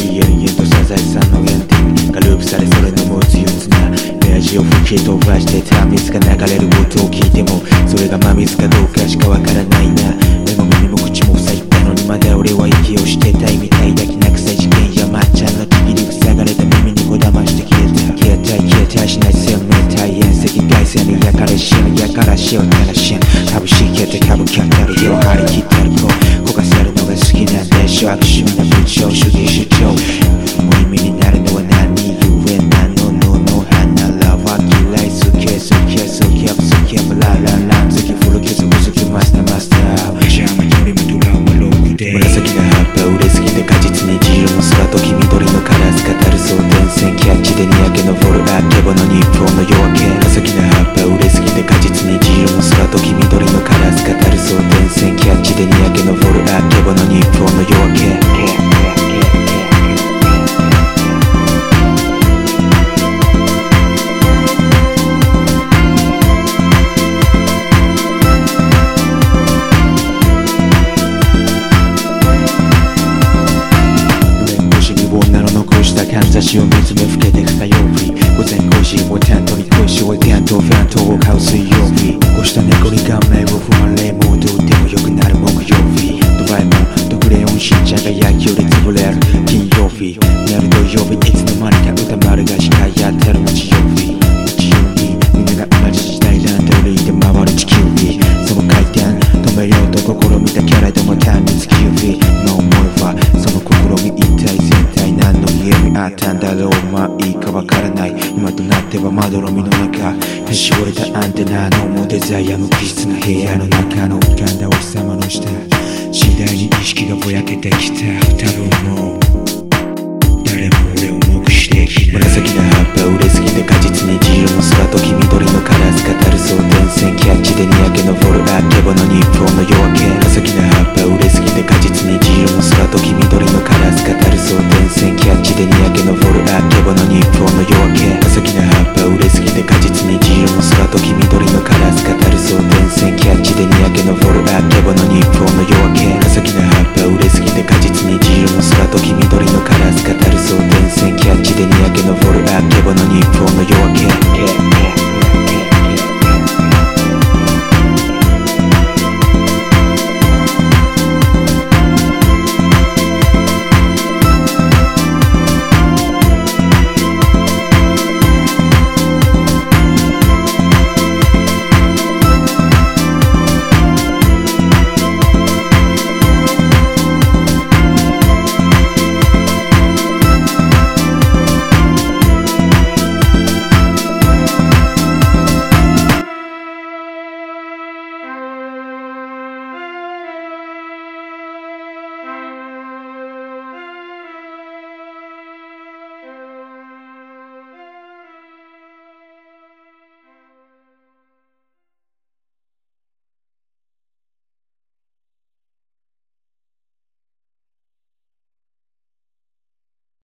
家々とサザエさんの原点がループされそれのもつ憂なレジを吹き飛ばしてた水が流れる音を聞いてもそれが真水かどうかしかわからないな目も耳も口も塞いだのにまだ俺は息をしてたいみたいだきな臭い事件やまっちゃんのちに塞がれた耳にこだまして消えた消えたい消えたいしない生命体遠赤外線に焼かれ死ぬ焼からしを照らし株式って株キャンタル手を張り切ってる子焦がせるのが好きなんでしょ悪趣味な文章主義差しを見つめふけて火曜日午前5時も担当に恋しを担当ファントを買う水曜日。こうした猫に顔面を踏まれもうどうでもよくなる木曜日。ドラえもんとクレヨンしんちゃんが野球で潰れる金曜日。寝る土曜日いつの間にか歌丸が司会やってる日曜日。たんだろうまあいいかわからない。今となってはまどろみの中。絞れたアンテナのモデザイア無機質な部屋の中の浮かんだお日様の下。次第に意識がぼやけてきた。多分もう誰も俺を目してきた紫だ叫ば日本の夜明け